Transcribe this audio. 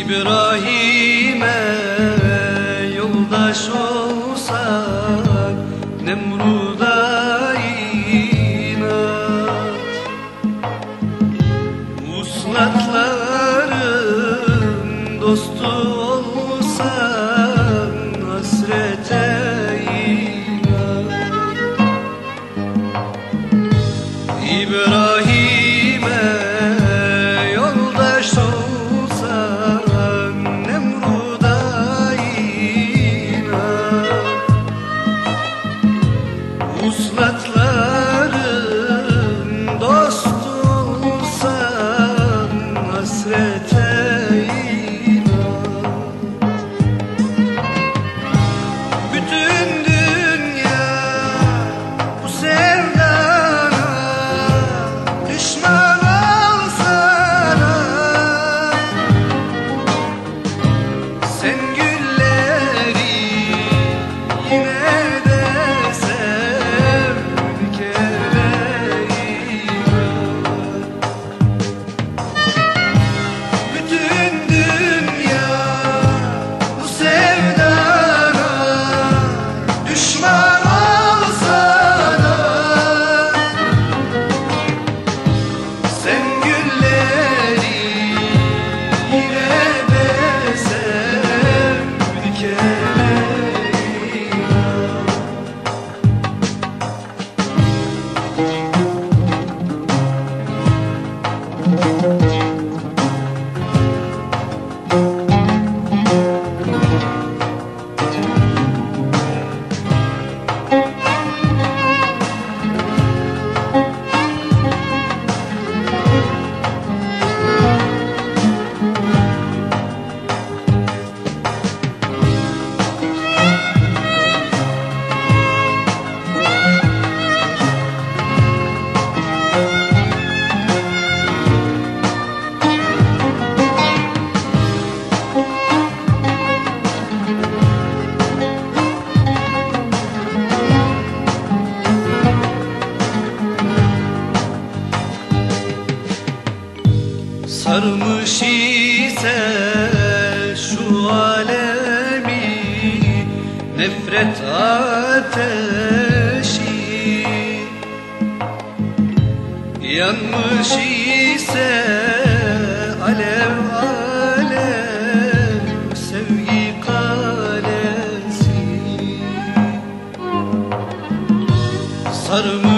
İbrahim'e yoldaş olsak Nemrud'a inat Uslatla bütün Kuş ise şu alemi Nefret ateşi. Yanmış ise alev alev Sevgi kalesi. Sarmış